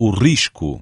o risco.